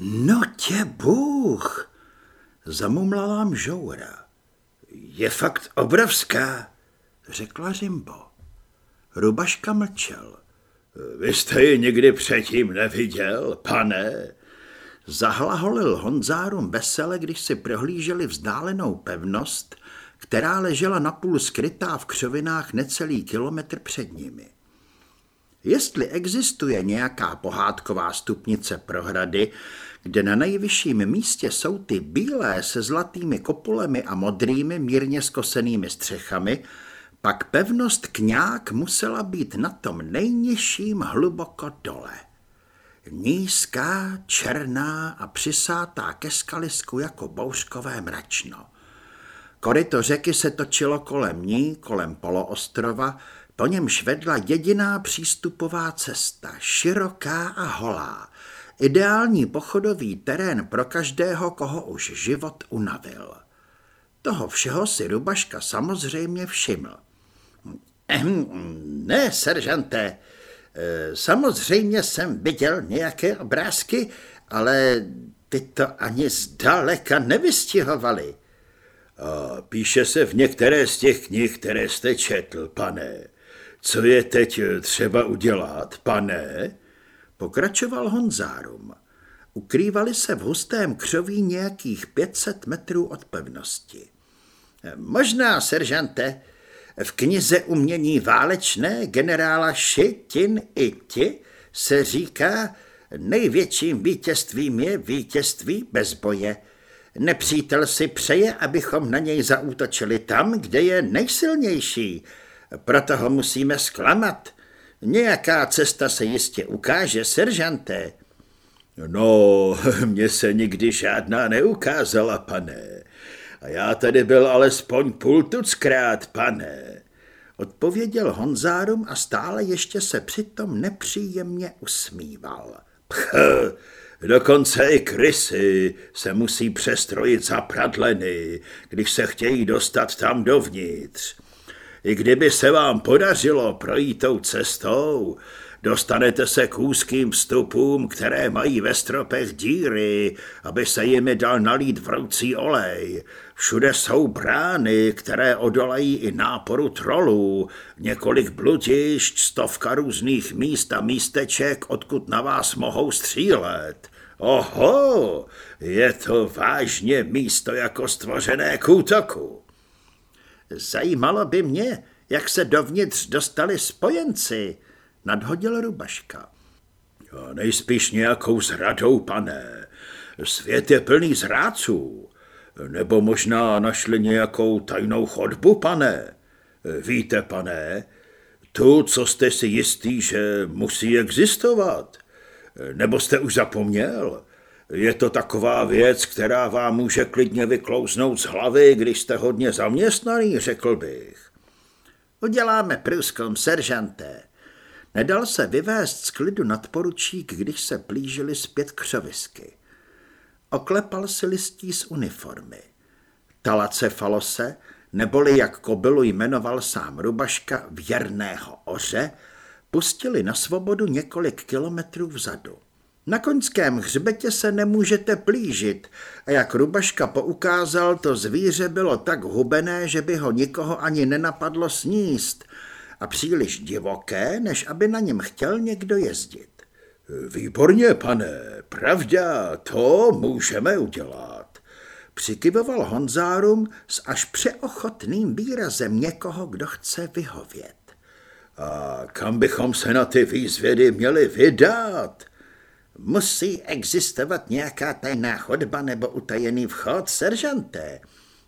No tě Bůh, zamumlala mžoura. Je fakt obrovská, řekla Rimbo. Rubaška mlčel. Vy jste ji nikdy předtím neviděl, pane? Zahlaholil Honzárum vesele, když si prohlíželi vzdálenou pevnost, která ležela napůl skrytá v křovinách necelý kilometr před nimi. Jestli existuje nějaká pohádková stupnice prohrady, kde na nejvyšším místě jsou ty bílé se zlatými kopulemi a modrými mírně skosenými střechami, pak pevnost kňák musela být na tom nejnižším hluboko dole. Nízká, černá a přisátá ke skalisku jako bouřkové mračno. Koryto řeky se točilo kolem ní, kolem poloostrova, po němž vedla jediná přístupová cesta, široká a holá, ideální pochodový terén pro každého, koho už život unavil. Toho všeho si Rubaška samozřejmě všiml. Ehm, ne, seržante, eh, samozřejmě jsem viděl nějaké obrázky, ale ty to ani zdaleka nevystihovali. A píše se v některé z těch knih, které jste četl, pane. Co je teď třeba udělat, pane? Pokračoval Honzárum. Ukrývali se v hustém křoví nějakých 500 metrů od pevnosti. Možná, seržante, v knize umění válečné generála Shi Tin i Ti se říká, největším vítězstvím je vítězství bez boje. Nepřítel si přeje, abychom na něj zaútočili tam, kde je nejsilnější. Proto ho musíme zklamat. Nějaká cesta se jistě ukáže, seržanté. No, mně se nikdy žádná neukázala, pane. A já tady byl alespoň půl tuckrát, pane. Odpověděl Honzárum a stále ještě se přitom nepříjemně usmíval. Pch, dokonce i krysy se musí přestrojit za pradleny, když se chtějí dostat tam dovnitř. I kdyby se vám podařilo projít tou cestou, dostanete se k úzkým vstupům, které mají ve stropech díry, aby se jimi dal nalít vroucí olej. Všude jsou brány, které odolají i náporu trolů, několik bludišť, stovka různých míst a místeček, odkud na vás mohou střílet. Oho, je to vážně místo jako stvořené k útoku. Zajímalo by mě, jak se dovnitř dostali spojenci, nadhodil Rubaška. Nejspíš nějakou zradou, pane. Svět je plný zrádců. Nebo možná našli nějakou tajnou chodbu, pane. Víte, pane, tu, co jste si jistý, že musí existovat. Nebo jste už zapomněl? Je to taková věc, která vám může klidně vyklouznout z hlavy, když jste hodně zaměstnaný, řekl bych. Uděláme průzkum, seržanté. Nedal se vyvést z klidu nadporučík, když se plížili zpět křovisky. Oklepal si listí z uniformy. Talace Falose, neboli jak kobylu jmenoval sám Rubaška věrného oře, pustili na svobodu několik kilometrů vzadu. Na koňském hřbetě se nemůžete plížit a jak Rubaška poukázal, to zvíře bylo tak hubené, že by ho nikoho ani nenapadlo sníst a příliš divoké, než aby na něm chtěl někdo jezdit. Výborně, pane, pravda, to můžeme udělat. Přikyvoval Honzárum s až přeochotným výrazem někoho, kdo chce vyhovět. A kam bychom se na ty výzvědy měli vydat? Musí existovat nějaká tajná chodba nebo utajený vchod, seržanté.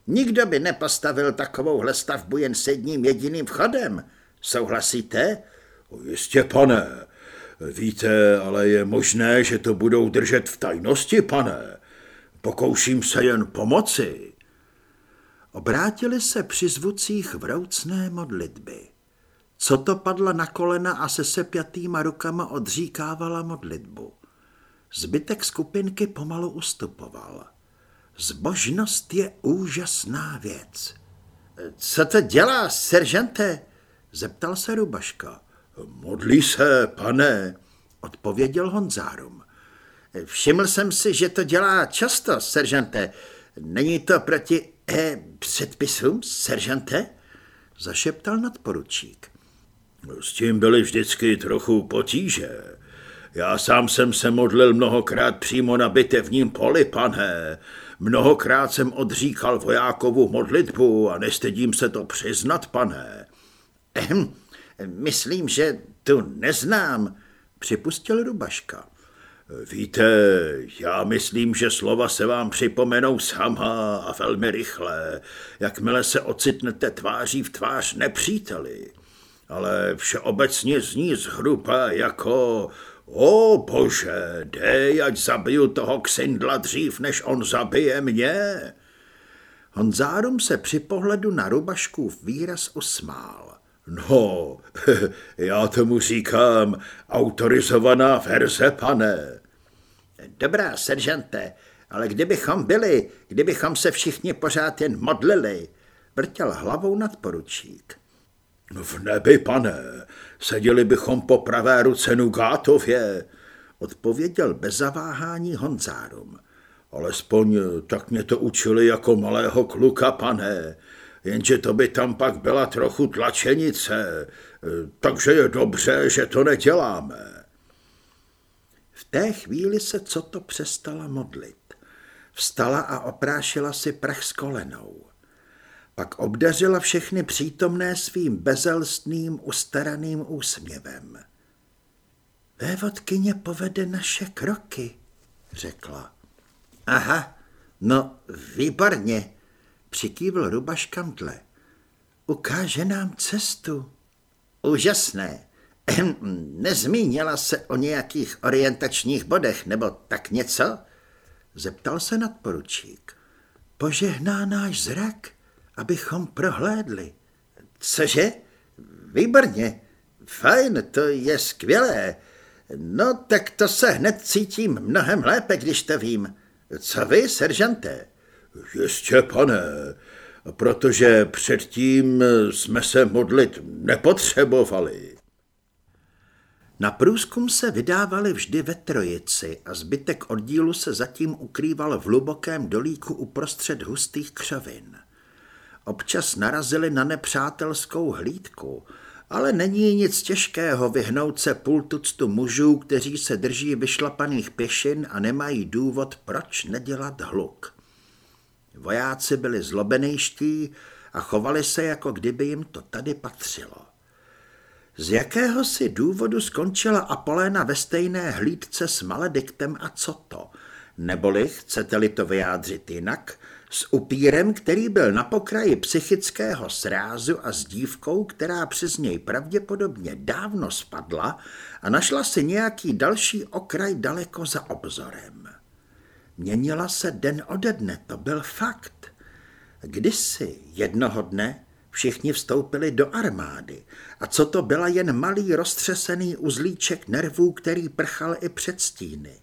Nikdo by nepostavil takovouhle stavbu jen s jedním jediným vchodem. Souhlasíte? Jistě, pane. Víte, ale je možné, že to budou držet v tajnosti, pane. Pokouším se jen pomoci. Obrátili se při zvucích vroucné modlitby. Co to padla na kolena a se sepjatýma rukama odříkávala modlitbu. Zbytek skupinky pomalu ustupoval. Zbožnost je úžasná věc. Co to dělá, seržante? Zeptal se Rubaška. Modlí se, pane, odpověděl Honzárum. Všiml jsem si, že to dělá často, seržante. Není to proti eh, předpisům, seržante? Zašeptal nadporučík. S tím byly vždycky trochu potíže. Já sám jsem se modlil mnohokrát přímo na bitevním poli, pane. Mnohokrát jsem odříkal vojákovu modlitbu a nestydím se to přiznat, pane. Ehm, myslím, že tu neznám, připustil Rubaška. Víte, já myslím, že slova se vám připomenou sama a velmi rychle, jakmile se ocitnete tváří v tvář nepříteli. Ale všeobecně zní zhruba jako O bože, dej, ať zabiju toho ksindla dřív, než on zabije mě. Honzárum se při pohledu na Rubaškův výraz usmál. No, já tomu říkám autorizovaná verze, pane. Dobrá, seržante, ale kdybychom byli, kdybychom se všichni pořád jen modlili, vrtěl hlavou nadporučík. V nebi, pane, seděli bychom po pravé ruce Nugátově, odpověděl bez zaváhání Honzárum. Alespoň tak mě to učili jako malého kluka, pane, jenže to by tam pak byla trochu tlačenice, takže je dobře, že to neděláme. V té chvíli se co to přestala modlit. Vstala a oprášila si prach s kolenou. Pak obdařila všechny přítomné svým bezelstným, ustaraným úsměvem. Vévodkyně povede naše kroky, řekla. Aha, no výborně, přikývl Rubaš Kamtle. Ukáže nám cestu. Úžasné. Nezmínila se o nějakých orientačních bodech nebo tak něco? Zeptal se nadporučík. Požehná náš zrak, abychom prohlédli. Cože? Výborně. Fajn, to je skvělé. No, tak to se hned cítím mnohem lépe, když to vím. Co vy, seržante? Jistě, pane, protože předtím jsme se modlit nepotřebovali. Na průzkum se vydávali vždy ve trojici a zbytek oddílu se zatím ukrýval v hlubokém dolíku uprostřed hustých křovin. Občas narazili na nepřátelskou hlídku, ale není nic těžkého vyhnout se půl tuctu mužů, kteří se drží vyšlapaných pěšin a nemají důvod, proč nedělat hluk. Vojáci byli zlobenejští a chovali se, jako kdyby jim to tady patřilo. Z jakého si důvodu skončila Apoléna ve stejné hlídce s Malediktem a co to? Neboli, chcete-li to vyjádřit jinak, s upírem, který byl na pokraji psychického srázu a s dívkou, která přes něj pravděpodobně dávno spadla a našla si nějaký další okraj daleko za obzorem. Měnila se den ode dne, to byl fakt. Kdysi, jednoho dne, všichni vstoupili do armády a co to byla jen malý roztřesený uzlíček nervů, který prchal i před stíny.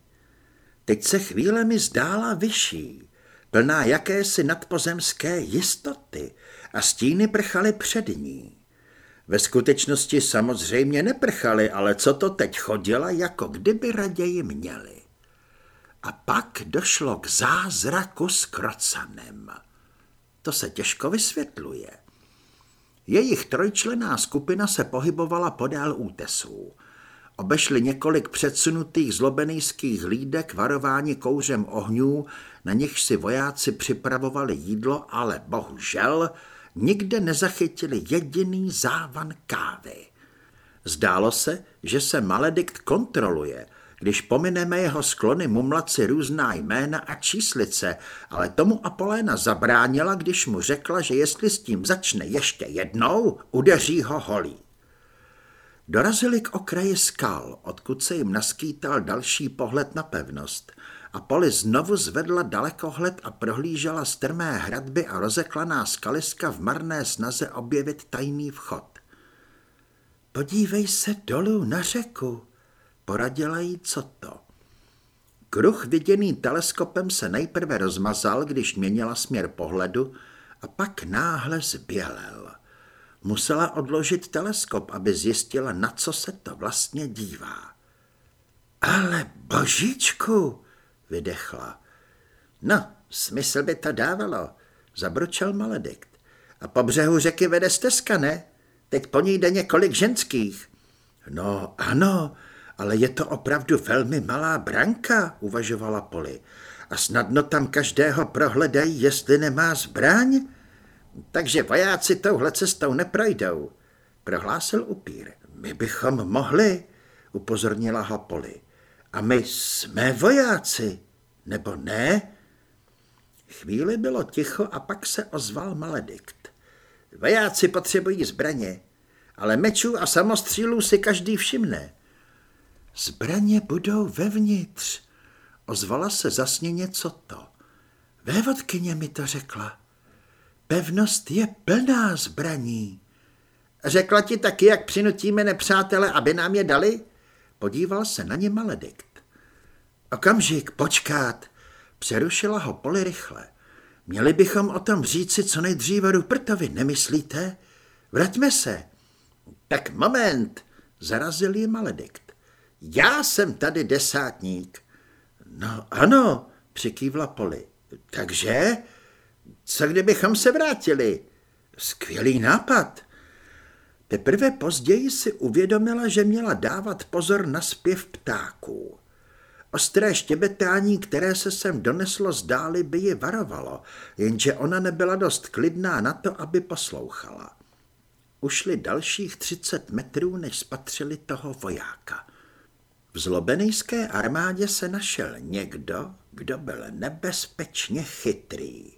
Teď se chvílemi zdála vyšší, plná jakési nadpozemské jistoty a stíny prchaly před ní. Ve skutečnosti samozřejmě neprchaly, ale co to teď chodila, jako kdyby raději měli. A pak došlo k zázraku s krocanem. To se těžko vysvětluje. Jejich trojčlená skupina se pohybovala podél útesů. Obešli několik předsunutých zlobenejských hlídek varování kouřem ohňů, na nichž si vojáci připravovali jídlo, ale bohužel nikde nezachytili jediný závan kávy. Zdálo se, že se maledikt kontroluje, když pomineme jeho sklony mumlat si různá jména a číslice, ale tomu Apoléna zabránila, když mu řekla, že jestli s tím začne ještě jednou, udeří ho holí. Dorazili k okraji skal, odkud se jim naskýtal další pohled na pevnost a Poli znovu zvedla dalekohled a prohlížela strmé hradby a rozeklaná skaliska v marné snaze objevit tajný vchod. Podívej se dolů na řeku, poradila jí co to. Kruh viděný teleskopem se nejprve rozmazal, když měnila směr pohledu a pak náhle zbělel. Musela odložit teleskop, aby zjistila, na co se to vlastně dívá. Ale Božičku, vydechla. No, smysl by to dávalo, zabručel Maledikt. A po břehu řeky vede stezka, ne? Teď po ní jde několik ženských. No ano, ale je to opravdu velmi malá branka, uvažovala Poli. A snadno tam každého prohledají, jestli nemá zbraň. Takže vojáci touhle cestou neprojdou, prohlásil upír. My bychom mohli, upozornila ho Poli. A my jsme vojáci, nebo ne? Chvíli bylo ticho a pak se ozval maledikt. Vojáci potřebují zbraně, ale mečů a samostřílů si každý všimne. Zbraně budou vevnitř, ozvala se zasněně co to. Vévodkyně mi to řekla. Pevnost je plná zbraní. Řekla ti taky, jak přinutíme nepřátele, aby nám je dali? Podíval se na ně maledikt. Okamžik, počkat, přerušila ho poli rychle. Měli bychom o tom říci co nejdříve Rupertovi, nemyslíte? Vraťme se. Tak moment, zarazil ji maledikt. Já jsem tady desátník. No ano, přikývla Poli. Takže, co kdybychom se vrátili? Skvělý nápad. Teprve později si uvědomila, že měla dávat pozor na zpěv ptáků. Ostré štěbetání, které se sem doneslo zdáli, by ji varovalo, jenže ona nebyla dost klidná na to, aby poslouchala. Ušli dalších třicet metrů, než spatřili toho vojáka. V zlobenejské armádě se našel někdo, kdo byl nebezpečně chytrý.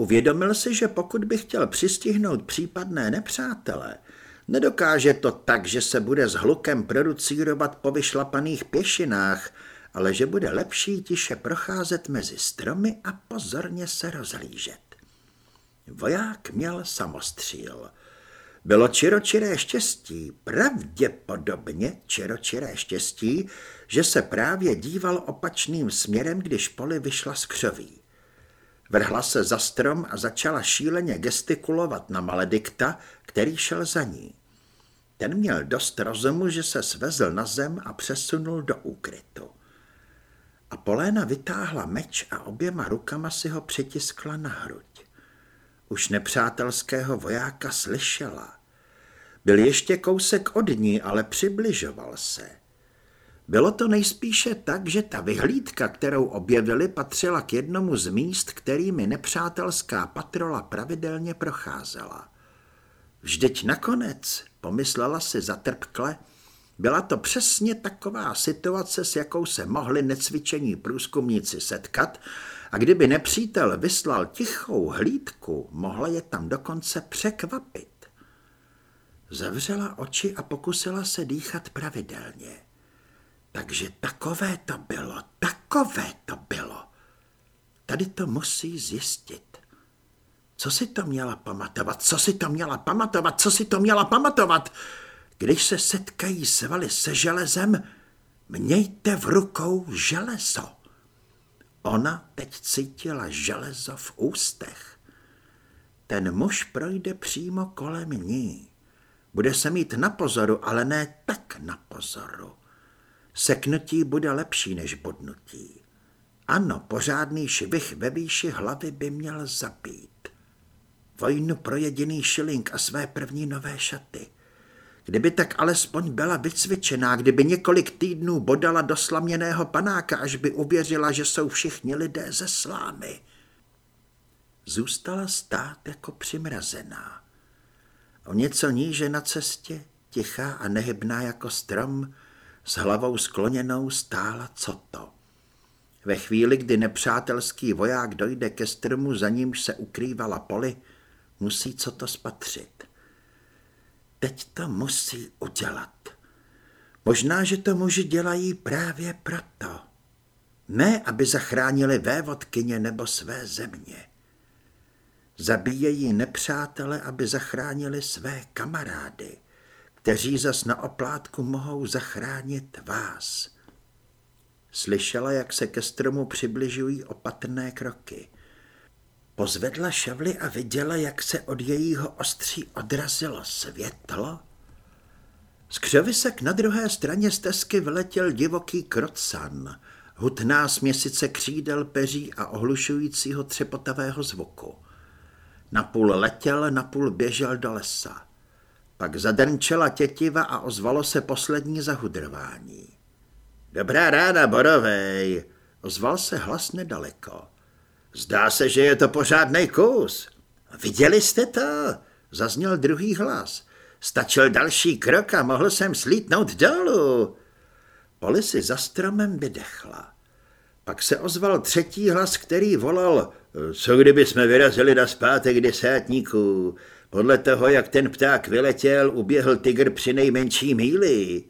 Uvědomil si, že pokud by chtěl přistihnout případné nepřátele, nedokáže to tak, že se bude s hlukem producírovat po vyšlapaných pěšinách, ale že bude lepší tiše procházet mezi stromy a pozorně se rozhlížet. Voják měl samostříl. Bylo čiročiré štěstí, pravděpodobně čiročiré štěstí, že se právě díval opačným směrem, když poli vyšla z křoví. Vrhla se za strom a začala šíleně gestikulovat na maledikta, který šel za ní. Ten měl dost rozumu, že se svezl na zem a přesunul do úkrytu. A Poléna vytáhla meč a oběma rukama si ho přitiskla na hruď. Už nepřátelského vojáka slyšela. Byl ještě kousek od ní, ale přibližoval se. Bylo to nejspíše tak, že ta vyhlídka, kterou objevili, patřila k jednomu z míst, kterými nepřátelská patrola pravidelně procházela. Vždyť nakonec, pomyslela si zatrpkle, byla to přesně taková situace, s jakou se mohli necvičení průzkumníci setkat a kdyby nepřítel vyslal tichou hlídku, mohla je tam dokonce překvapit. Zavřela oči a pokusila se dýchat pravidelně. Takže takové to bylo, takové to bylo. Tady to musí zjistit. Co si to měla pamatovat, co si to měla pamatovat, co si to měla pamatovat? Když se setkají svaly se železem, mějte v rukou železo. Ona teď cítila železo v ústech. Ten muž projde přímo kolem ní. Bude se mít na pozoru, ale ne tak na pozoru. Seknutí bude lepší než bodnutí. Ano, pořádný švih ve výši hlavy by měl zabít. Vojnu pro jediný šiling a své první nové šaty – Kdyby tak alespoň byla vycvičená, kdyby několik týdnů bodala do slaměného panáka, až by uvěřila, že jsou všichni lidé ze slámy. Zůstala stát jako přimrazená. O něco níže na cestě, tichá a nehybná jako strom, s hlavou skloněnou stála co to. Ve chvíli, kdy nepřátelský voják dojde ke stromu, za nímž se ukrývala poli, musí co to spatřit. Teď to musí udělat. Možná, že to muži dělají právě proto. Ne, aby zachránili vévodkyně nebo své země. Zabíjejí nepřátele, aby zachránili své kamarády, kteří zas na oplátku mohou zachránit vás. Slyšela, jak se ke stromu přibližují opatrné kroky. Pozvedla šavly a viděla, jak se od jejího ostří odrazilo světlo Z křovisek na druhé straně stezky vyletěl divoký krotsan, hutná směsice křídel, peří a ohlušujícího třepotavého zvuku. Napůl letěl, napůl běžel do lesa. Pak zadrnčela tětiva a ozvalo se poslední zahudrování. Dobrá ráda, Borovej, ozval se hlas nedaleko. Zdá se, že je to pořádný kus. Viděli jste to? Zazněl druhý hlas. Stačil další krok a mohl jsem slítnout dolů. Poli si za stromem vydechla. Pak se ozval třetí hlas, který volal, co kdyby jsme vyrazili na zpátek desátníků. Podle toho, jak ten pták vyletěl, uběhl tygr při nejmenší míli.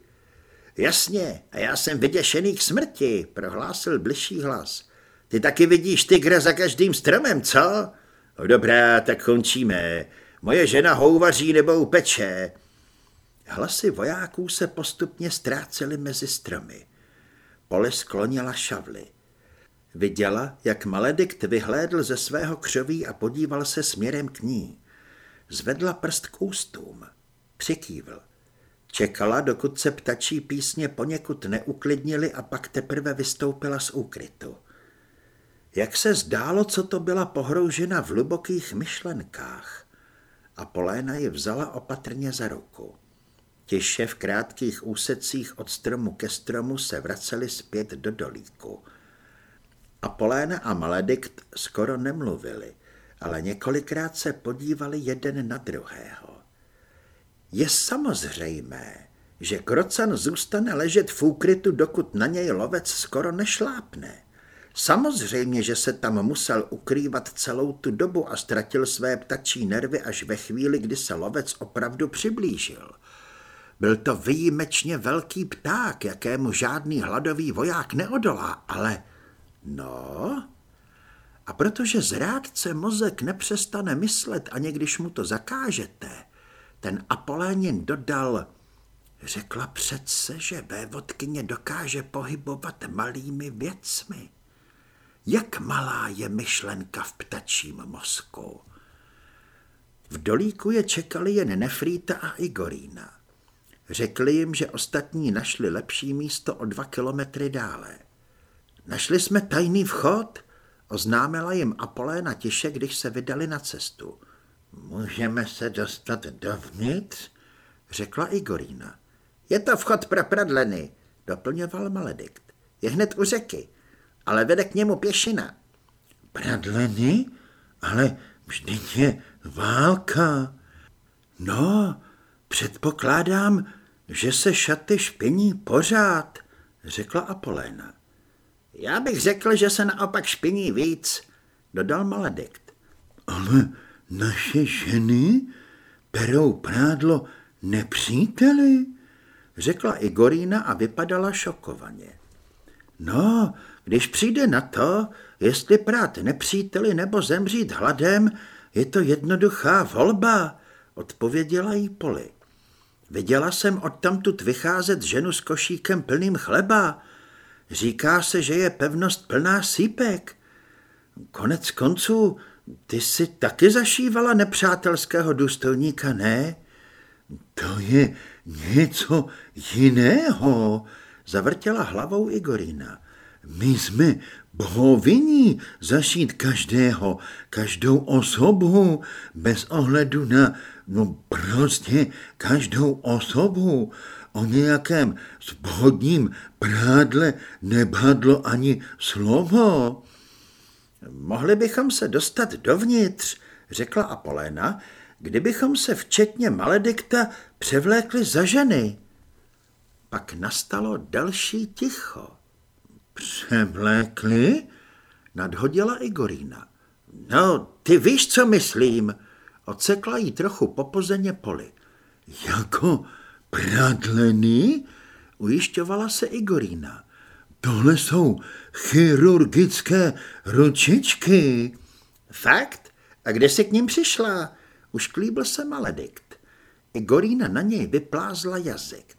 Jasně, a já jsem vyděšený k smrti, prohlásil bližší hlas. Ty taky vidíš tygra za každým stromem, co? No dobrá, tak končíme. Moje žena houvaří nebo peče. Hlasy vojáků se postupně ztrácely mezi stromy. Pole sklonila šavly. Viděla, jak Maledikt vyhlédl ze svého křoví a podíval se směrem k ní. Zvedla prst k ústům. Přikývl. Čekala, dokud se ptačí písně poněkud neuklidnili a pak teprve vystoupila z úkrytu. Jak se zdálo, co to byla pohroužena v hlubokých myšlenkách. A Poléna ji vzala opatrně za ruku. Tiše v krátkých úsecích od stromu ke stromu se vraceli zpět do dolíku. Apoléna a Maledikt skoro nemluvili, ale několikrát se podívali jeden na druhého. Je samozřejmé, že krocan zůstane ležet v úkrytu, dokud na něj lovec skoro nešlápne. Samozřejmě, že se tam musel ukrývat celou tu dobu a ztratil své ptačí nervy až ve chvíli, kdy se lovec opravdu přiblížil. Byl to výjimečně velký pták, jakému žádný hladový voják neodolá, ale no... A protože zrádce mozek nepřestane myslet, ani když mu to zakážete, ten Apolénin dodal, řekla přece, že vévodkyně dokáže pohybovat malými věcmi. Jak malá je myšlenka v ptačím mozku. V dolíku je čekali jen Nefrýta a Igorína. Řekli jim, že ostatní našli lepší místo o dva kilometry dále. Našli jsme tajný vchod, oznámila jim Apoléna tiše, když se vydali na cestu. Můžeme se dostat dovnitř? Řekla Igorína. Je to vchod pro pradleny, doplňoval Maledikt. Je hned u řeky, ale vede k němu pěšina. Pradleny? Ale vždyť je válka. No, předpokládám, že se šaty špiní pořád, řekla Apoléna. Já bych řekl, že se naopak špiní víc, dodal Maledikt. Ale naše ženy perou prádlo nepříteli, řekla Igorína a vypadala šokovaně. No, když přijde na to, jestli prát nepříteli nebo zemřít hladem, je to jednoduchá volba, odpověděla jí Poli. Viděla jsem odtamtud vycházet ženu s košíkem plným chleba. Říká se, že je pevnost plná sípek. Konec konců ty jsi taky zašívala nepřátelského důstojníka, ne? To je něco jiného, zavrtěla hlavou Igorina. My jsme bohoviní zašít každého, každou osobu, bez ohledu na, no prostě každou osobu. O nějakém spodním prádle nebadlo ani slovo. Mohli bychom se dostat dovnitř, řekla Apoléna, kdybychom se včetně Maledikta převlékli za ženy. Pak nastalo další ticho. Převlékli? Nadhodila Igorína. No, ty víš, co myslím, ocekla jí trochu popozeně poli. Jako pradlený? Ujišťovala se Igorína. Tohle jsou chirurgické ručičky. Fakt? A kde jsi k ním přišla? Už klíbl se maledikt. Igorína na něj vyplázla jazyk.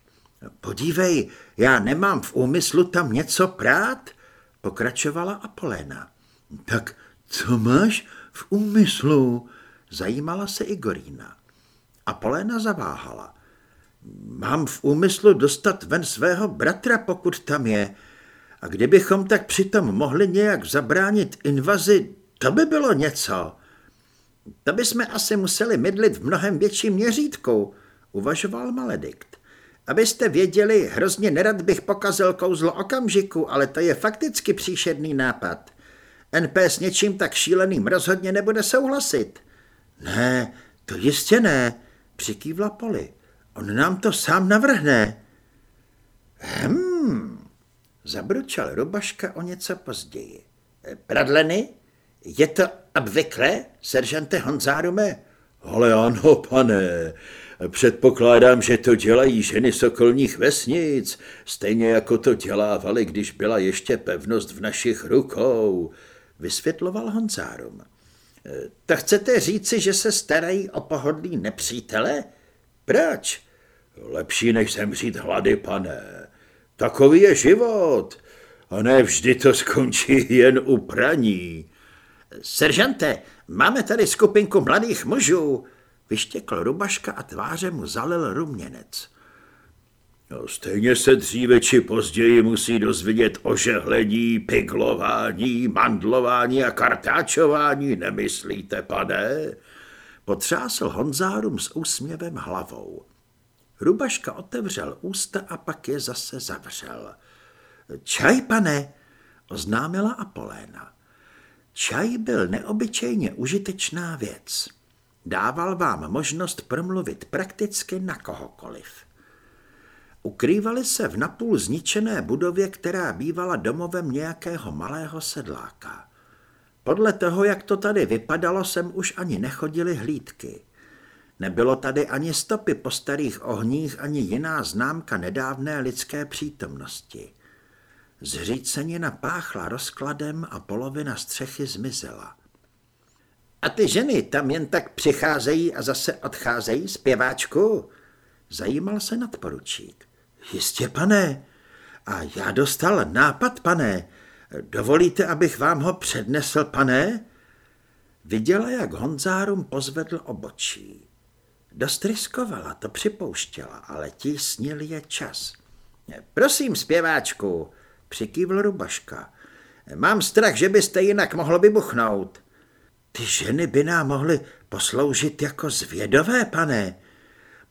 Podívej, já nemám v úmyslu tam něco prát, pokračovala Apoléna. Tak co máš v úmyslu? Zajímala se Igorína. Apoléna zaváhala. Mám v úmyslu dostat ven svého bratra, pokud tam je. A kdybychom tak přitom mohli nějak zabránit invazi, to by bylo něco. To bychom asi museli mydlit v mnohem větším měřítku, uvažoval Maledikt. Abyste věděli, hrozně nerad bych pokazil kouzlo okamžiku, ale to je fakticky příšerný nápad. NP s něčím tak šíleným rozhodně nebude souhlasit. Ne, to jistě ne, přikývla Poli. On nám to sám navrhne. Hmm, zabručal Rubaška o něco později. Pradleny? Je to obvykle, seržante Honzárume? Ale ano, pane, Předpokládám, že to dělají ženy sokolních vesnic, stejně jako to dělávali, když byla ještě pevnost v našich rukou, vysvětloval Honzárum. Tak chcete říci, že se starají o pohodlí nepřítele? Proč? Lepší než zemřít hlady, pane. Takový je život. A ne vždy to skončí jen u praní. Seržante, máme tady skupinku mladých mužů. Vyštěkl rubaška a tváře mu zalil ruměnec. No, stejně se dříve či později musí dozvědět o žehlení, piglování, mandlování a kartáčování, nemyslíte, pane? Potřásl Honzárum s úsměvem hlavou. Rubaška otevřel ústa a pak je zase zavřel. Čaj, pane, oznámila Apoléna. Čaj byl neobyčejně užitečná věc. Dával vám možnost promluvit prakticky na kohokoliv. Ukrývali se v napůl zničené budově, která bývala domovem nějakého malého sedláka. Podle toho, jak to tady vypadalo, sem už ani nechodili hlídky. Nebylo tady ani stopy po starých ohních, ani jiná známka nedávné lidské přítomnosti. Zřícenina páchla rozkladem a polovina střechy zmizela. A ty ženy tam jen tak přicházejí a zase odcházejí, zpěváčku? Zajímal se nadporučík. Jistě, pane. A já dostal nápad, pane. Dovolíte, abych vám ho přednesl, pane? Viděla, jak Honzárum pozvedl obočí. Dost riskovala, to připouštěla, ale tísnil je čas. Prosím, zpěváčku, přikývl Rubaška. Mám strach, že byste jinak mohl vybuchnout. Ty ženy by nám mohly posloužit jako zvědové, pane.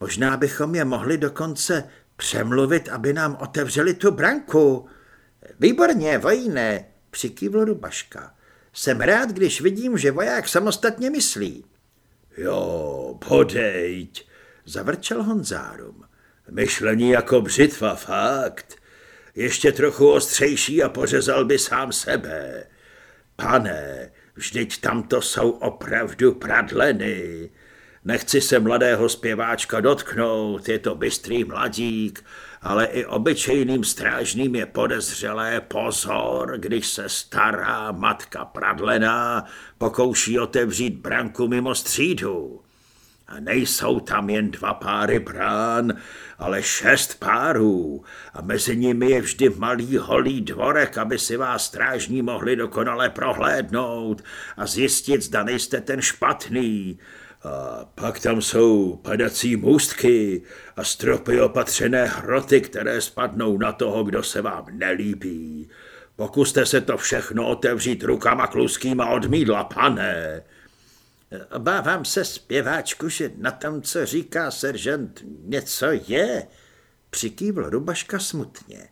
Možná bychom je mohli dokonce přemluvit, aby nám otevřeli tu branku. Výborně, vojíne, přikývl Rubaška. Jsem rád, když vidím, že voják samostatně myslí. Jo, podejď, zavrčel Honzárum. Myšlení jako břitva, fakt. Ještě trochu ostřejší a pořezal by sám sebe. Pane, Vždyť tamto jsou opravdu pradleny. Nechci se mladého zpěváčka dotknout, je to bystrý mladík, ale i obyčejným strážným je podezřelé pozor, když se stará matka pradlená pokouší otevřít branku mimo střídu. A nejsou tam jen dva páry brán, ale šest párů a mezi nimi je vždy malý holý dvorek, aby si vás strážní mohli dokonale prohlédnout a zjistit, zda nejste ten špatný. A pak tam jsou padací můstky a stropy opatřené hroty, které spadnou na toho, kdo se vám nelíbí. Pokuste se to všechno otevřít rukama kluskýma odmídla, pane. Obávám se zpěváčku, že na tom, co říká seržant, něco je, přikývl Rubaška smutně.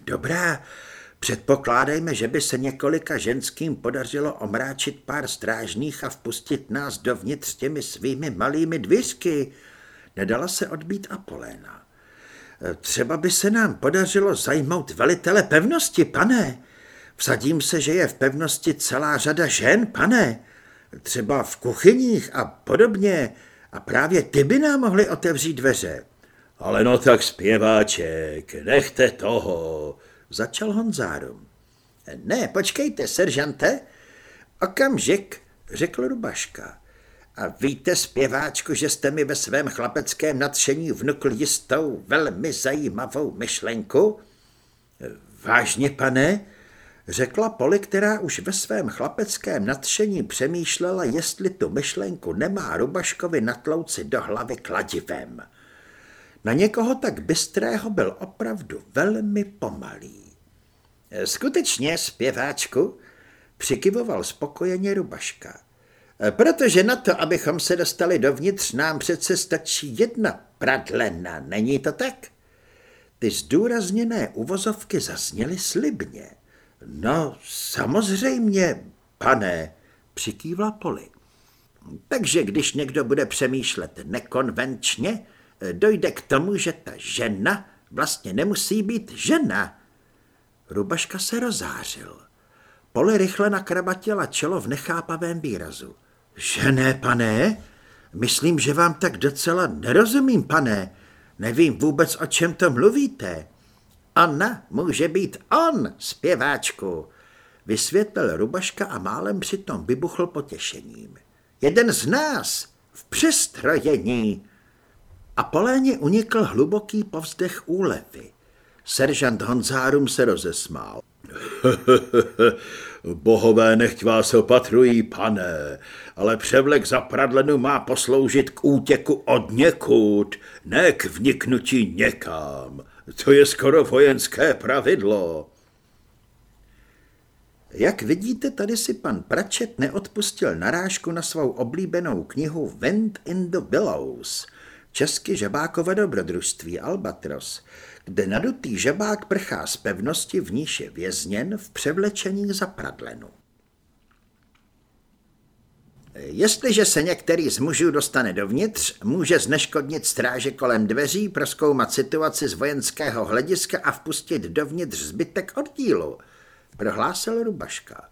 Dobrá, předpokládejme, že by se několika ženským podařilo omráčit pár strážných a vpustit nás dovnitř těmi svými malými dvířky. Nedala se odbít Apoléna. Třeba by se nám podařilo zajmout velitele pevnosti, pane. Vsadím se, že je v pevnosti celá řada žen, pane třeba v kuchyních a podobně, a právě ty by nám mohly otevřít dveře. Ale no tak zpěváček, nechte toho, začal Honzárum. Ne, počkejte, seržante. Okamžik, řekl Rubaška. A víte, zpěváčku, že jste mi ve svém chlapeckém nadšení vnukl jistou, velmi zajímavou myšlenku? Vážně, pane? Řekla Poli, která už ve svém chlapeckém nadšení přemýšlela, jestli tu myšlenku nemá Rubaškovi natlouci do hlavy kladivem. Na někoho tak bystrého byl opravdu velmi pomalý. Skutečně, zpěváčku, přikyvoval spokojeně Rubaška. Protože na to, abychom se dostali dovnitř, nám přece stačí jedna pradlena, není to tak? Ty zdůrazněné uvozovky zazněly slibně. No, samozřejmě, pane, přikývla Poli. Takže když někdo bude přemýšlet nekonvenčně, dojde k tomu, že ta žena vlastně nemusí být žena. Rubaška se rozářil. Poli rychle nakrabatila čelo v nechápavém výrazu. Že ne, pane? Myslím, že vám tak docela nerozumím, pane. Nevím vůbec, o čem to mluvíte. Ona může být on, zpěváčku, vysvětlil Rubaška a málem přitom vybuchl potěšením. Jeden z nás, v přestrojení. A Poléně unikl hluboký povzdech úlevy. Seržant Honzárum se rozesmál. Bohové nechť vás opatrují, pane, ale převlek za pradlenu má posloužit k útěku od někud, ne k vniknutí někam. To je skoro vojenské pravidlo. Jak vidíte, tady si pan Pračet neodpustil narážku na svou oblíbenou knihu Wind in the Billows, česky žabákové dobrodružství Albatros, kde nadutý žabák prchá z pevnosti, v níž je vězněn v převlečení za pradlenu. Jestliže se některý z mužů dostane dovnitř, může zneškodnit stráže kolem dveří, proskoumat situaci z vojenského hlediska a vpustit dovnitř zbytek oddílu, prohlásil Rubaška.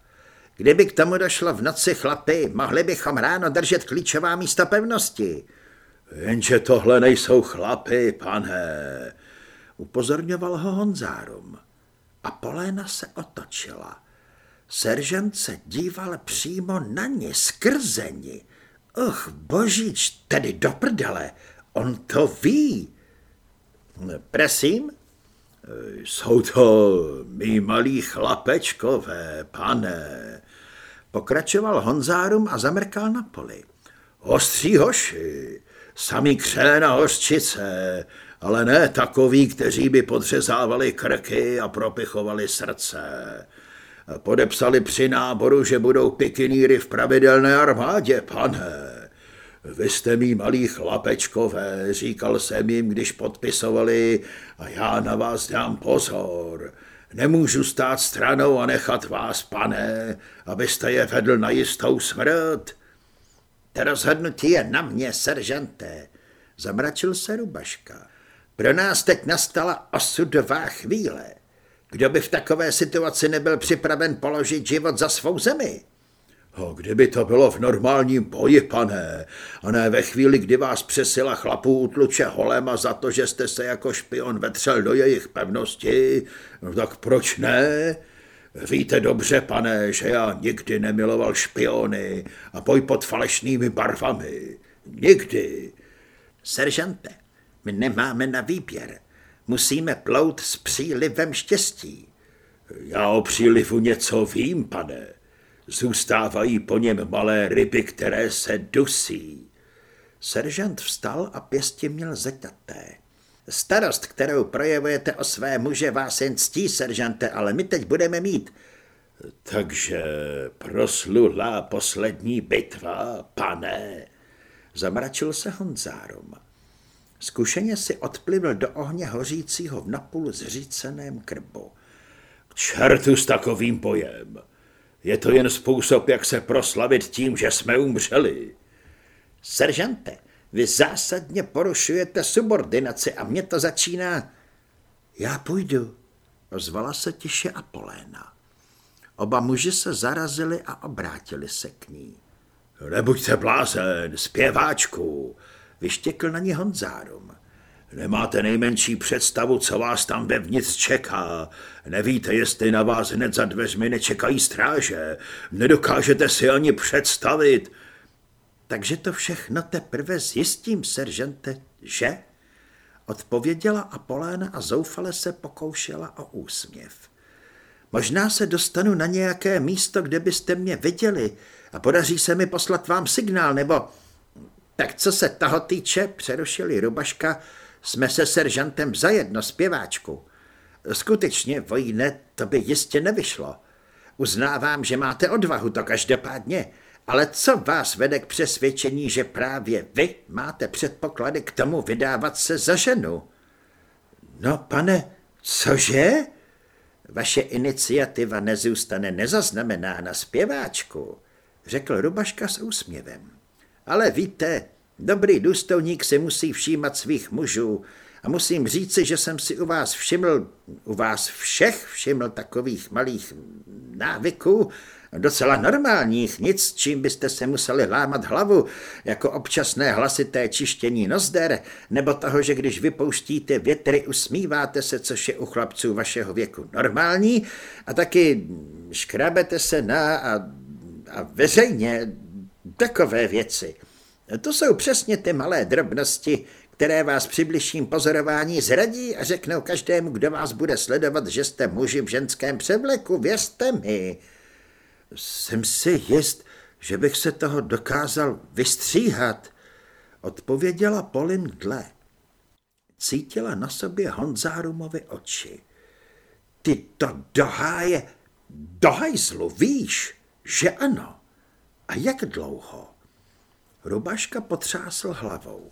Kdyby k tomu došlo v noci chlapy, mohli bychom ráno držet klíčová místa pevnosti. Jenže tohle nejsou chlapy, pane, upozorňoval ho Honzárum. A Poléna se otočila. Seržant se díval přímo na ně, skrze ní. Och, božič, tedy do prdele, on to ví. Prosím? Jsou to mý malí chlapečkové, pane. Pokračoval Honzárum a zamrkal na poli. Ostří hoši, sami křen a hořčice, ale ne takoví, kteří by podřezávali krky a propichovali srdce. Podepsali při náboru, že budou pikiníry v pravidelné armádě, pane. Vy jste mý malý chlapečkové, říkal jsem jim, když podpisovali a já na vás dám pozor. Nemůžu stát stranou a nechat vás, pane, abyste je vedl na jistou smrt. To rozhodnutí je na mě, seržante, zamračil se Rubaška. Pro nás teď nastala osudová chvíle. Kdo by v takové situaci nebyl připraven položit život za svou zemi? O, kdyby to bylo v normálním boji, pane, a ne ve chvíli, kdy vás přesila chlapů utluče holema za to, že jste se jako špion vetřel do jejich pevnosti, no tak proč ne? Víte dobře, pane, že já nikdy nemiloval špiony a boj pod falešnými barvami. Nikdy. Seržante, my nemáme na výběr. Musíme plout s přílivem štěstí. Já o přílivu něco vím, pane. Zůstávají po něm malé ryby, které se dusí. Seržant vstal a pěstě měl zetaté. Starost, kterou projevujete o své muže, vás jen ctí, seržante, ale my teď budeme mít. Takže proslulá poslední bitva, pane, zamračil se Honzárom. Zkušeně si odplivl do ohně hořícího v napůl zříceném krbu. K čertu s takovým bojem. Je to jen způsob, jak se proslavit tím, že jsme umřeli. Seržante, vy zásadně porušujete subordinaci a mě to začíná... Já půjdu, ozvala se tiše Apoléna. Oba muži se zarazili a obrátili se k ní. Nebuďte blázen, zpěváčku, vyštěkl na ně Honzárum. Nemáte nejmenší představu, co vás tam vevnitř čeká. Nevíte, jestli na vás hned za dveřmi nečekají stráže. Nedokážete si ani představit. Takže to všechno teprve zjistím, seržante, že? Odpověděla Apoléna a zoufale se pokoušela o úsměv. Možná se dostanu na nějaké místo, kde byste mě viděli a podaří se mi poslat vám signál, nebo... Tak co se toho týče, přerušili Rubaška, jsme se seržantem zajedno zpěváčku. Skutečně, vojne, to by jistě nevyšlo. Uznávám, že máte odvahu, to každopádně, ale co vás vede k přesvědčení, že právě vy máte předpoklady k tomu vydávat se za ženu? No, pane, cože? Vaše iniciativa nezůstane nezaznamenána zpěváčku, řekl Rubaška s úsměvem. Ale víte, dobrý důstojník si musí všímat svých mužů. A musím říci, že jsem si u vás všiml, u vás všech všiml takových malých návyků, docela normálních, nic, čím byste se museli lámat hlavu, jako občasné hlasité čištění nozder, nebo toho, že když vypouštíte větry, usmíváte se, což je u chlapců vašeho věku normální, a taky škrabete se na a, a veřejně takové věci. To jsou přesně ty malé drobnosti, které vás při bližším pozorování zradí a řeknou každému, kdo vás bude sledovat, že jste muži v ženském převleku, věřte mi. Jsem si jist, že bych se toho dokázal vystříhat, odpověděla Polin dle. Cítila na sobě Honzárumovi oči. Ty to doháje, dohajzlu, víš, že ano. A jak dlouho? Rubaška potřásl hlavou.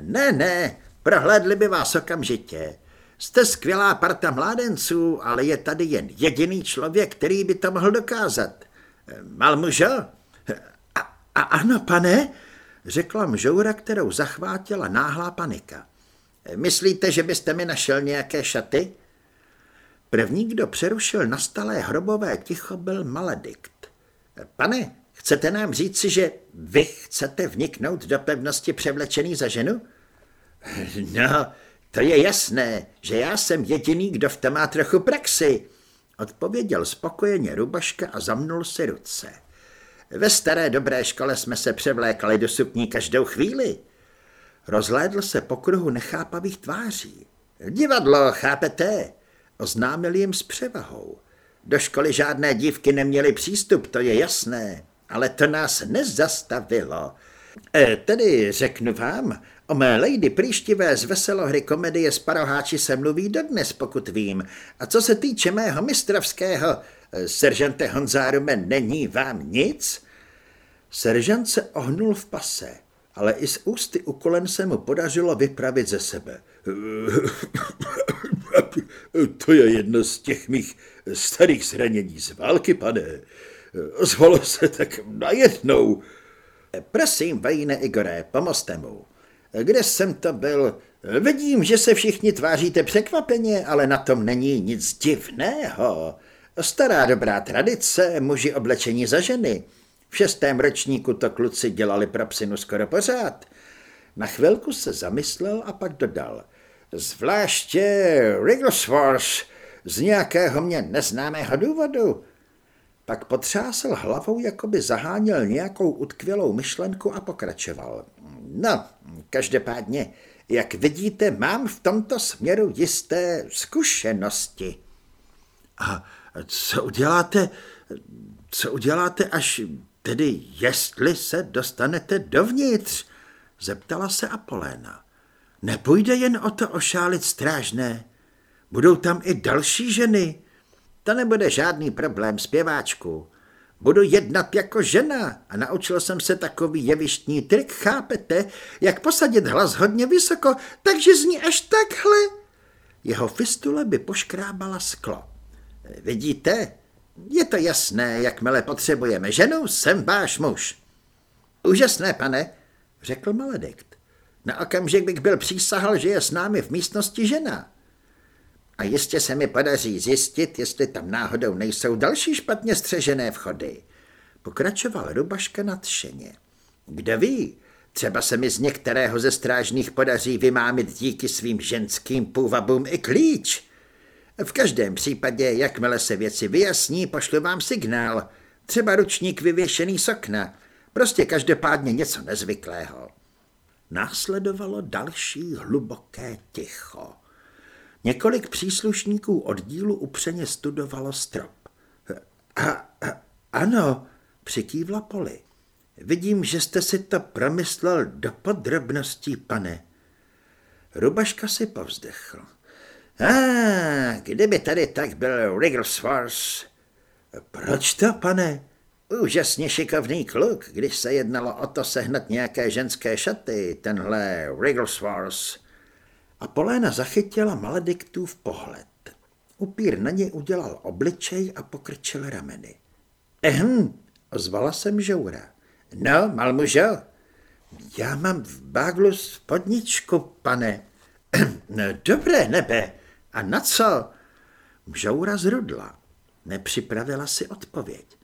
Ne, ne, prohlédli by vás okamžitě. Jste skvělá parta mládenců, ale je tady jen jediný člověk, který by to mohl dokázat. Malmužo? A, a ano, pane, řekla mžoura, kterou zachvátila náhlá panika. Myslíte, že byste mi našel nějaké šaty? První, kdo přerušil nastalé hrobové ticho, byl Maledikt. Pane, chcete nám říci, že vy chcete vniknout do pevnosti převlečený za ženu? No, to je jasné, že já jsem jediný, kdo v tom má trochu praxi, odpověděl spokojeně Rubaška a zamnul si ruce. Ve staré dobré škole jsme se převlékali do sukní každou chvíli. Rozhlédl se po kruhu nechápavých tváří. Divadlo, chápete? Oznámil jim s převahou. Do školy žádné dívky neměly přístup, to je jasné, ale to nás nezastavilo. E, tedy řeknu vám, O mé lady příštivé z veselohry komedie s paroháči se mluví dodnes, pokud vím. A co se týče mého mistrovského, eh, seržante Honzárume, není vám nic? Seržant se ohnul v pase, ale i z ústy u kolen se mu podařilo vypravit ze sebe. To je jedno z těch mých starých zranění z války, pane. Zvalo se tak najednou. Prosím, vejne Igore, pomozte mu. Kde jsem to byl? Vidím, že se všichni tváříte překvapeně, ale na tom není nic divného. Stará dobrá tradice, muži oblečení za ženy. V šestém ročníku to kluci dělali pro psinu skoro pořád. Na chvilku se zamyslel a pak dodal. Zvláště Wrigglesworth z nějakého mě neznámého důvodu. Pak potřásl hlavou, jako by zaháněl nějakou utkvělou myšlenku a pokračoval. No, každopádně, jak vidíte, mám v tomto směru jisté zkušenosti. A co uděláte, co uděláte, až tedy jestli se dostanete dovnitř? Zeptala se Apoléna. Nepůjde jen o to ošálit strážné. Budou tam i další ženy. To nebude žádný problém, zpěváčku. Budu jednat jako žena a naučil jsem se takový jevištní trik, chápete, jak posadit hlas hodně vysoko, takže zní až takhle. Jeho fistule by poškrábala sklo. Vidíte, je to jasné, jakmile potřebujeme ženu, jsem váš muž. Úžasné, pane, řekl Maledikt. Na okamžik bych byl přísahal, že je s námi v místnosti žena. A jistě se mi podaří zjistit, jestli tam náhodou nejsou další špatně střežené vchody. Pokračoval Rubaška nadšeně. Kdo ví, třeba se mi z některého ze strážných podaří vymámit díky svým ženským půvabům i klíč. V každém případě, jakmile se věci vyjasní, pošlu vám signál. Třeba ručník vyvěšený z okna. Prostě každopádně něco nezvyklého. Následovalo další hluboké ticho. Několik příslušníků oddílu upřeně studovalo strop. A, a ano, přikývla Poli. Vidím, že jste si to promyslel do podrobností, pane. Rubaška si povzdechl. A, kdyby tady tak byl Wrigglesworth. Proč to, pane? Úžasně šikovný kluk, když se jednalo o to sehnat nějaké ženské šaty, tenhle Wrigglesworth. A Poléna zachytila malediktův pohled. Upír na něj udělal obličej a pokrčil rameny. Ehm, ozvala se mžoura. No, malmužo, já mám v báglu spodničku, pane. No, dobré nebe, a na co? Mžoura zrudla. Nepřipravila si odpověď.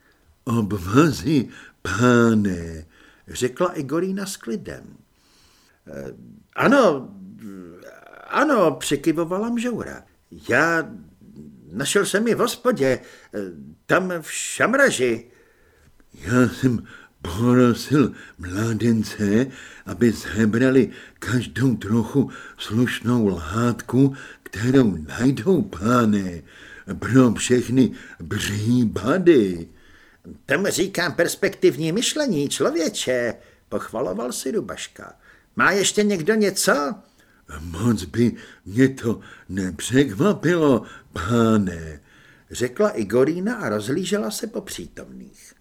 Obvazy, pane, řekla Igorína s klidem. Eh, ano, ano, přikyvovala mžoura. Já našel jsem ji v hospodě, eh, tam v šamraži. Já jsem porosil mládence, aby zhebrali každou trochu slušnou lhátku, kterou najdou, pane, pro všechny bříbady. Tomu říkám perspektivní myšlení, člověče, pochvaloval si Rubaška. Má ještě někdo něco? Moc by mě to nepřekvapilo, pane, řekla Igorína a rozhlížela se po přítomných.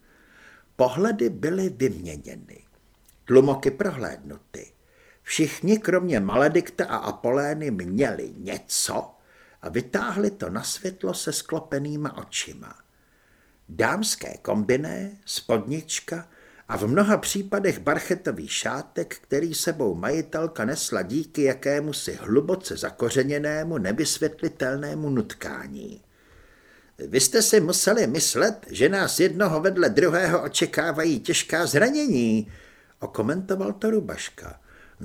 Pohledy byly vyměněny, tlumoky prohlédnuty. Všichni, kromě Maledikta a Apolény, měli něco a vytáhli to na světlo se sklopenýma očima. Dámské kombiné, spodnička a v mnoha případech barchetový šátek, který sebou majitelka nesla díky jakému si hluboce zakořeněnému nevysvětlitelnému nutkání. Vy jste si museli myslet, že nás jednoho vedle druhého očekávají těžká zranění, okomentoval to Rubaška.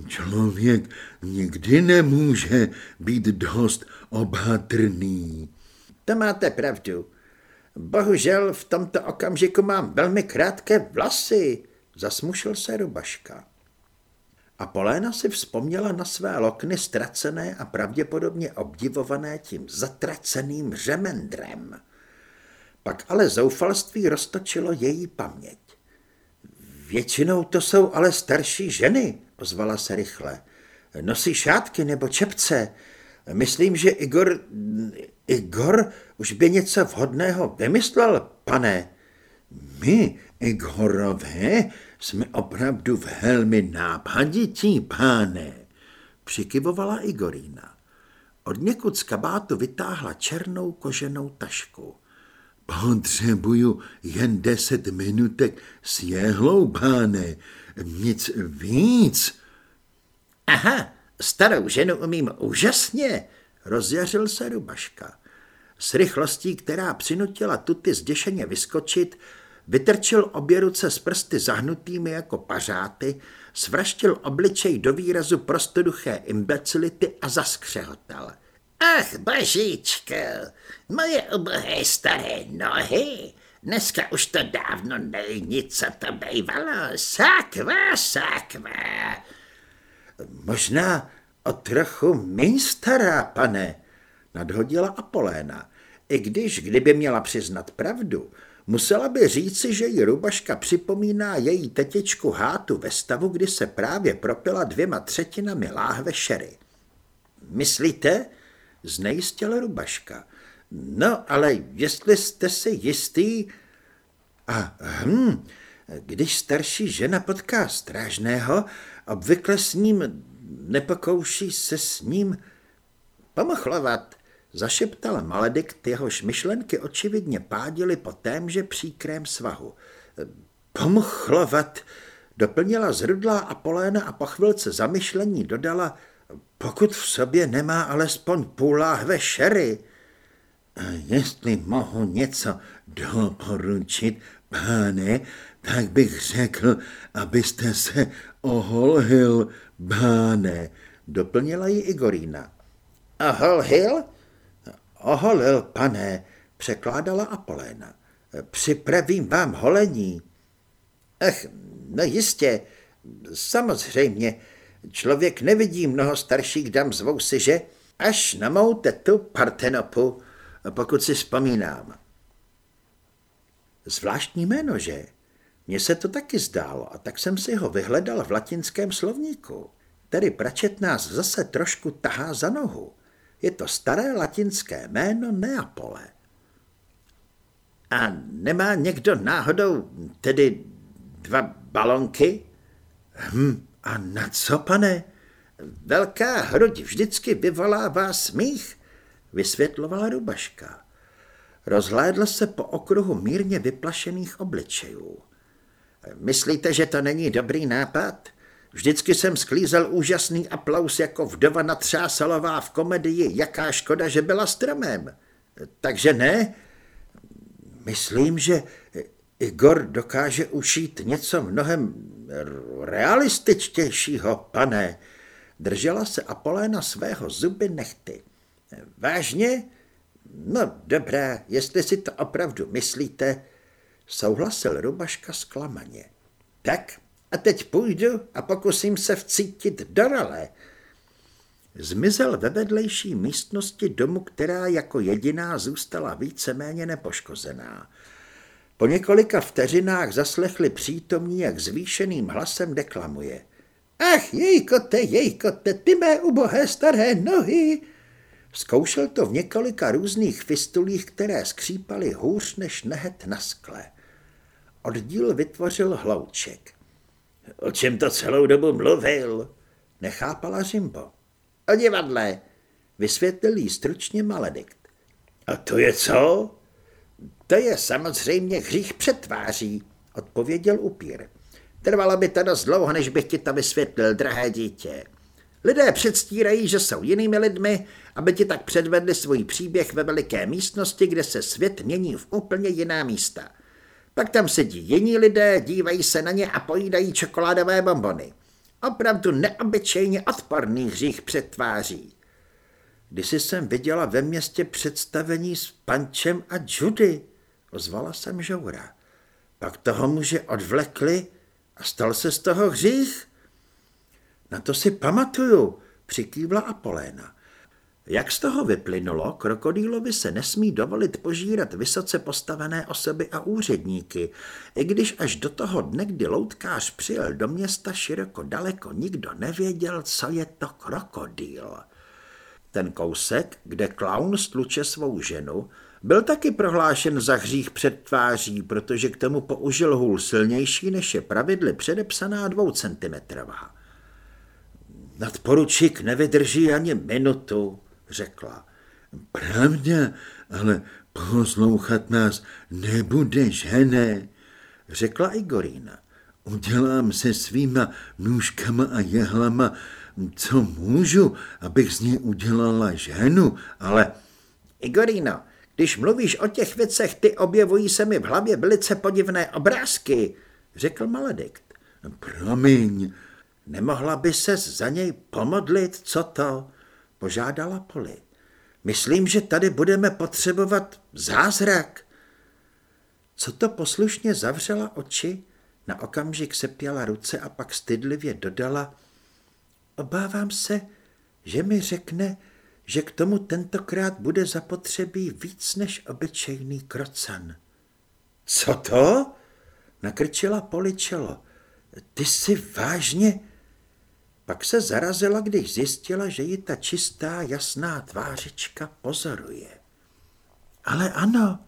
Člověk nikdy nemůže být dost obhatrný. To máte pravdu. Bohužel v tomto okamžiku mám velmi krátké vlasy, zasmušil se Rubaška. A Poléna si vzpomněla na své lokny ztracené a pravděpodobně obdivované tím zatraceným řemendrem. Pak ale zoufalství roztočilo její paměť. Většinou to jsou ale starší ženy, ozvala se rychle. Nosí šátky nebo čepce. Myslím, že Igor... Igor už by něco vhodného vymyslel, pane. My, Igorové, jsme opravdu v helmi nápadití, pane, přikyvovala Igorína. Od někud z kabátu vytáhla černou koženou tašku. Potřebuju jen deset minutek s jehlou, pane, nic víc. Aha, starou ženu umím úžasně, rozjařil se Rubaška. S rychlostí, která přinutila tuty zděšeně vyskočit, vytrčil obě ruce s prsty zahnutými jako pařáty, svraštil obličej do výrazu prostoduché imbecility a zaskřehotal. Ach, božíčko, moje ubohé staré nohy, dneska už to dávno není, co to bývalo, sakva, sakva. Možná o trochu méně stará, pane, nadhodila Apoléna. I když, kdyby měla přiznat pravdu, musela by říci, že jí Rubaška připomíná její tetičku Hátu ve stavu, kdy se právě propila dvěma třetinami láhve šery. Myslíte? Znejistil Rubaška. No, ale jestli jste si jistý... A hm, když starší žena potká strážného, obvykle s ním nepokouší se s ním pomochlovat, zašeptal Maledikt, jehož myšlenky očividně pádily po témže příkrém svahu. Pomochlovat, doplnila zrudlá Apoléna a po chvilce zamyšlení dodala, pokud v sobě nemá alespoň půl láhve šery. Jestli mohu něco doporučit, pane, tak bych řekl, abyste se oholhil, báne, doplnila ji Igorína. Oholhil? Oholil, pane, překládala Apoléna. Připravím vám holení. Ach, no jistě, samozřejmě, člověk nevidí mnoho starších dam zvou si, že až na mou tetu Partenopu, pokud si vzpomínám. Zvláštní jméno, že? Mně se to taky zdálo a tak jsem si ho vyhledal v latinském slovníku. Tady pračet nás zase trošku tahá za nohu. Je to staré latinské jméno Neapole. A nemá někdo náhodou tedy dva balonky? Hm, a na co, pane? Velká hruď vždycky vyvolává smích, vysvětlovala Rubaška. Rozhlédl se po okruhu mírně vyplašených obličejů. Myslíte, že to není dobrý nápad? Vždycky jsem sklízel úžasný aplaus jako vdova natřásalová v komedii Jaká škoda, že byla stromem. Takže ne? Myslím, že Igor dokáže ušít něco mnohem realističtějšího, pane. Držela se Apoléna svého zuby nechty. Vážně? No dobré, jestli si to opravdu myslíte, souhlasil Rubaška zklamaně. Tak a teď půjdu a pokusím se vcítit do role. Zmizel ve vedlejší místnosti domu, která jako jediná zůstala víceméně nepoškozená. Po několika vteřinách zaslechli přítomní, jak zvýšeným hlasem deklamuje. Ach, jejkote, jejkote, ty mé ubohé staré nohy! Zkoušel to v několika různých fistulích, které skřípaly hůř než nehet na skle. Oddíl vytvořil hlouček. O čem to celou dobu mluvil? Nechápala Řimbo. O divadle, vysvětlil jí stručně Maledikt. A to je co? To je samozřejmě hřích přetváří, odpověděl upír. Trvalo by to dost dlouho, než bych ti to vysvětlil, drahé dítě. Lidé předstírají, že jsou jinými lidmi, aby ti tak předvedli svůj příběh ve veliké místnosti, kde se svět mění v úplně jiná místa. Pak tam sedí jiní lidé, dívají se na ně a pojídají čokoládové bombony. Opravdu neobyčejně odporný hřích přetváří. Když jsem viděla ve městě představení s Pančem a Judy, ozvala jsem Žoura. Pak toho muže odvlekli a stal se z toho hřích? Na to si pamatuju, přikývla Apoléna. Jak z toho vyplynulo, krokodýlovi se nesmí dovolit požírat vysoce postavené osoby a úředníky, i když až do toho dne, kdy loutkář přijel do města široko daleko, nikdo nevěděl, co je to krokodýl. Ten kousek, kde klaun stluče svou ženu, byl taky prohlášen za hřích před tváří, protože k tomu použil hůl silnější, než je pravidly předepsaná dvoucentimetrová. Nadporučík nevydrží ani minutu, řekla. Pravda, ale poslouchat nás nebudeš, hene, řekla Igorína. Udělám se svýma nůžkama a jehlama, co můžu, abych z ní udělala ženu, ale... Igorino, když mluvíš o těch věcech, ty objevují se mi v hlavě velice podivné obrázky, řekl Maledikt. Promiň. Nemohla by se za něj pomodlit, co to? Požádala Poli. Myslím, že tady budeme potřebovat zázrak. Co to poslušně zavřela oči, na okamžik sepěla ruce a pak stydlivě dodala, obávám se, že mi řekne, že k tomu tentokrát bude zapotřebí víc než obyčejný krocan. Co to? Nakrčila poličelo. Ty jsi vážně... Pak se zarazila, když zjistila, že ji ta čistá, jasná tvářička pozoruje. Ale ano,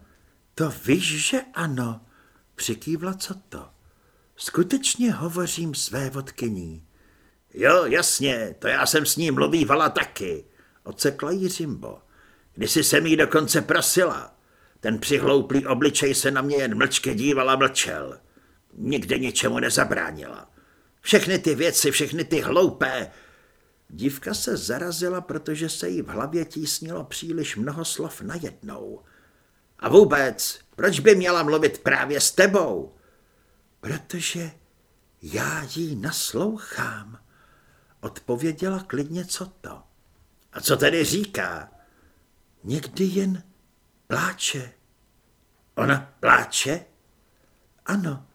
to víš, že ano, přikývla co to. Skutečně hovořím své vodkyní. Jo, jasně, to já jsem s ní mluvívala taky, Ocekla jí Řimbo. Kdysi jsem jí dokonce prosila. Ten přihlouplý obličej se na mě jen mlčky díval a mlčel. Nikde ničemu nezabránila. Všechny ty věci, všechny ty hloupé... Dívka se zarazila, protože se jí v hlavě tísnilo příliš mnoho slov najednou. A vůbec, proč by měla mluvit právě s tebou? Protože já jí naslouchám, odpověděla klidně co to. A co tedy říká? Někdy jen pláče. Ona pláče? Ano,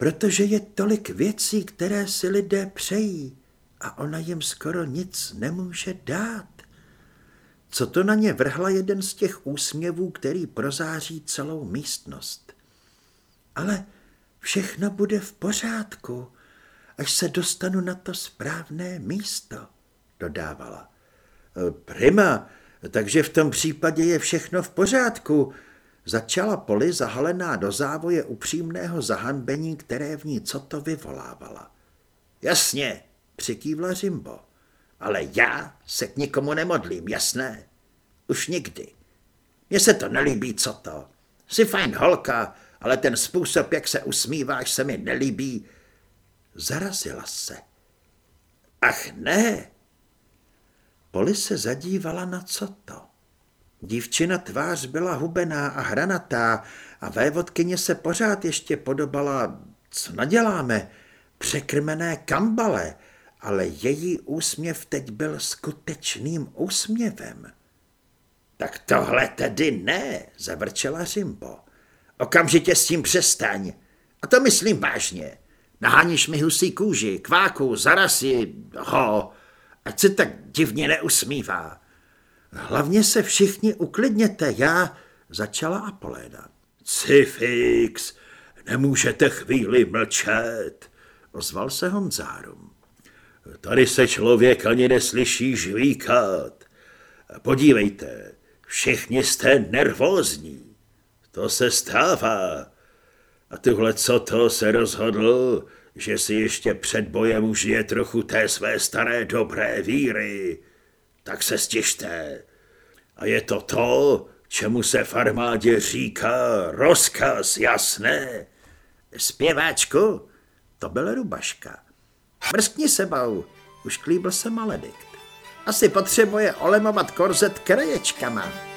protože je tolik věcí, které si lidé přejí a ona jim skoro nic nemůže dát. Co to na ně vrhla jeden z těch úsměvů, který prozáří celou místnost. Ale všechno bude v pořádku až se dostanu na to správné místo, dodávala. E, prima, takže v tom případě je všechno v pořádku, Začala Poli zahalená do závoje upřímného zahanbení, které v ní co to vyvolávala. Jasně, přikývla Rimbo. Ale já se k nikomu nemodlím, jasné? Už nikdy. Mně se to nelíbí, co to. Jsi fajn holka, ale ten způsob, jak se usmíváš, se mi nelíbí. Zarazila se. Ach ne. Poli se zadívala na co to. Dívčina tvář byla hubená a hranatá a vévodkyně se pořád ještě podobala, co naděláme, překrmené kambale, ale její úsměv teď byl skutečným úsměvem. Tak tohle tedy ne, zavrčela Rimbo. Okamžitě s tím přestaň. A to myslím vážně. Naháníš mi husí kůži, kváku, zarasy, ho, ať se tak divně neusmívá. Hlavně se všichni uklidněte, já, začala Apoléna. Cifix, nemůžete chvíli mlčet, ozval se Honzárum. Tady se člověk ani neslyší žvíkat. Podívejte, všichni jste nervózní. To se stává. A tuhle co to se rozhodl, že si ještě před bojem užije trochu té své staré dobré víry tak se stižte. A je to to, čemu se v armádě říká rozkaz, jasné? Zpěváčku, to byl Rubaška. Mrskni sebou, už klíbil se maledikt. Asi potřebuje olemovat korzet kraječkama.